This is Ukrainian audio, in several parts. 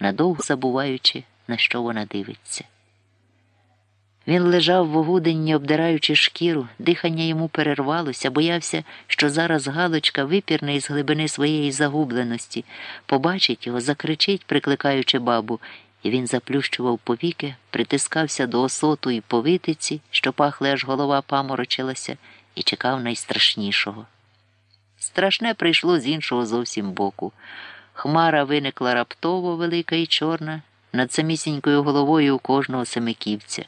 надовго забуваючи, на що вона дивиться. Він лежав в огуденні, обдираючи шкіру, дихання йому перервалося, боявся, що зараз Галочка випірне із глибини своєї загубленості, побачить його, закричить, прикликаючи бабу, і він заплющував повіки, притискався до осоту і повитиці, що пахли, аж голова паморочилася, і чекав найстрашнішого. Страшне прийшло з іншого зовсім боку. Хмара виникла раптово велика і чорна, над самісінькою головою у кожного семиківця.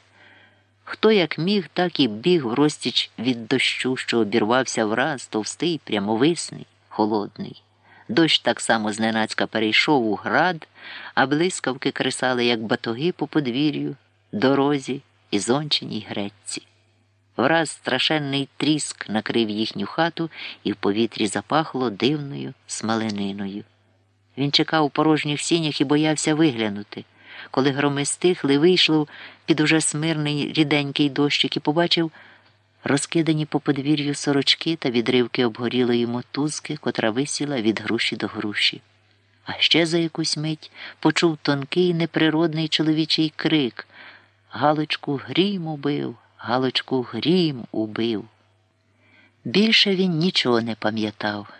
Хто як міг, так і біг в розтіч від дощу, що обірвався враз, товстий, прямовисний, холодний. Дощ так само зненацька перейшов у град, а блискавки кресали, як батоги по подвір'ю, дорозі і зонченій гречці. Враз страшенний тріск накрив їхню хату і в повітрі запахло дивною смалениною. Він чекав у порожніх сінях і боявся виглянути. Коли громи стихли, вийшов під уже смирний ріденький дощик і побачив розкидані по подвір'ю сорочки та відривки обгорілої мотузки, котра висіла від груші до груші. А ще за якусь мить почув тонкий неприродний чоловічий крик Галочку грім убив, Галочку грім убив. Більше він нічого не пам'ятав.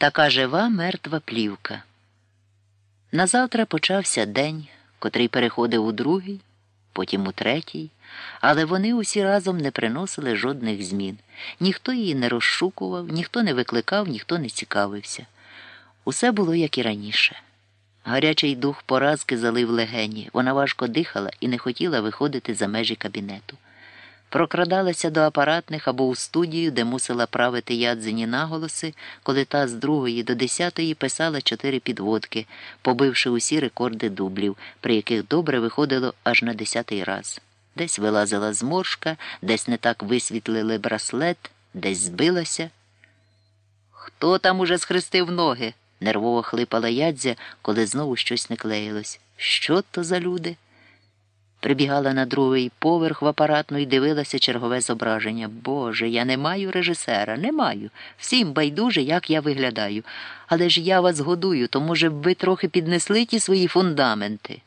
Така жива мертва плівка. Назавтра почався день, котрий переходив у другий, потім у третій, але вони усі разом не приносили жодних змін. Ніхто її не розшукував, ніхто не викликав, ніхто не цікавився. Усе було як і раніше. Гарячий дух поразки залив легені. Вона важко дихала і не хотіла виходити за межі кабінету. Прокрадалася до апаратних або у студію, де мусила правити ядзині наголоси, коли та з другої до десятої писала чотири підводки, побивши усі рекорди дублів, при яких добре виходило аж на десятий раз. Десь вилазила зморшка, десь не так висвітлили браслет, десь збилася. Хто там уже схрестив ноги? нервово хлипала ядзя, коли знову щось не клеїлось. Що то за люди? Прибігала на другий поверх в апаратну і дивилася чергове зображення. Боже, я не маю режисера, не маю. Всім байдуже, як я виглядаю. Але ж я вас годую, то, може, б ви трохи піднесли ті свої фундаменти.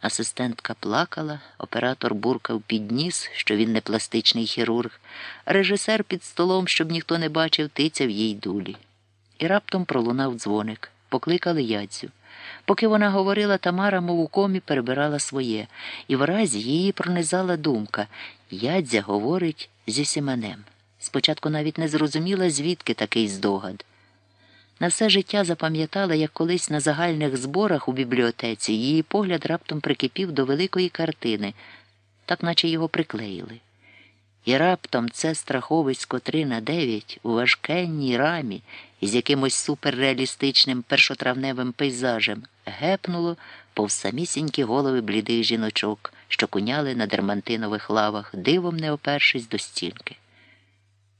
Асистентка плакала, оператор буркав під ніс, що він не пластичний хірург, режисер під столом, щоб ніхто не бачив, тицяв їй дулі. І раптом пролунав дзвоник. Покликали ядзю. Поки вона говорила, Тамара, мов у комі, перебирала своє, і вразі її пронизала думка ядзя говорить зі Сіменем. Спочатку навіть не зрозуміла, звідки такий здогад. На все життя запам'ятала, як колись на загальних зборах у бібліотеці її погляд раптом прикипів до великої картини, так наче його приклеїли. І раптом це страховисько три на дев'ять у важкенній рамі із якимось суперреалістичним першотравневим пейзажем гепнуло повз самісінькі голови блідих жіночок, що куняли на дермантинових лавах, дивом не опершись до стінки.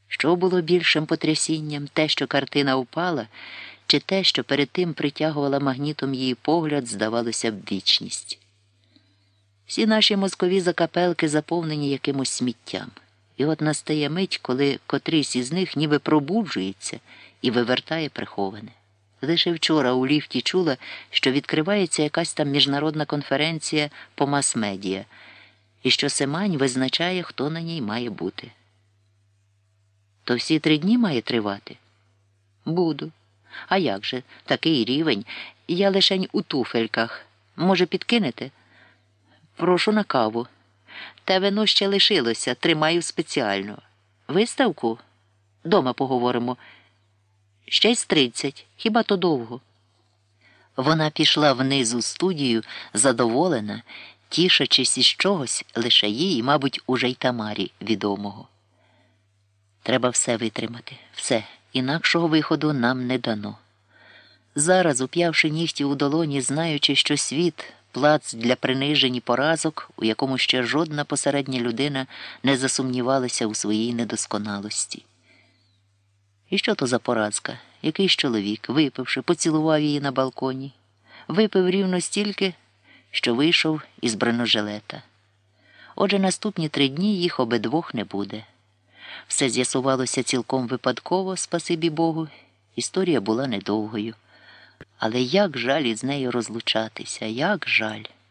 Що було більшим потрясінням те, що картина впала, чи те, що перед тим притягувала магнітом її погляд, здавалося б, вічність. Всі наші мозкові закапелки заповнені якимось сміттям. І от настає мить, коли котрийсь із них ніби пробуджується і вивертає приховане. Лише вчора у ліфті чула, що відкривається якась там міжнародна конференція по мас-медіа, і що Семань визначає, хто на ній має бути. То всі три дні має тривати? Буду. А як же, такий рівень, я лишень у туфельках. Може, підкинете? Прошу на каву. Те вино ще лишилося, тримаю спеціально. Виставку? Дома поговоримо. Ще й з тридцять, хіба то довго. Вона пішла вниз у студію, задоволена, тішачись із чогось лише їй, мабуть, уже й Тамарі відомого. Треба все витримати, все, інакшого виходу нам не дано. Зараз, уп'явши нігті у долоні, знаючи, що світ плац для принижень і поразок, у якому ще жодна посередня людина не засумнівалася у своїй недосконалості. І що то за поразка? Якийсь чоловік, випивши, поцілував її на балконі, випив рівно стільки, що вийшов із бронежилета. Отже, наступні три дні їх обидвох не буде. Все з'ясувалося цілком випадково, спасибі Богу. Історія була недовгою. Але як жаль із нею розлучатися, як жаль.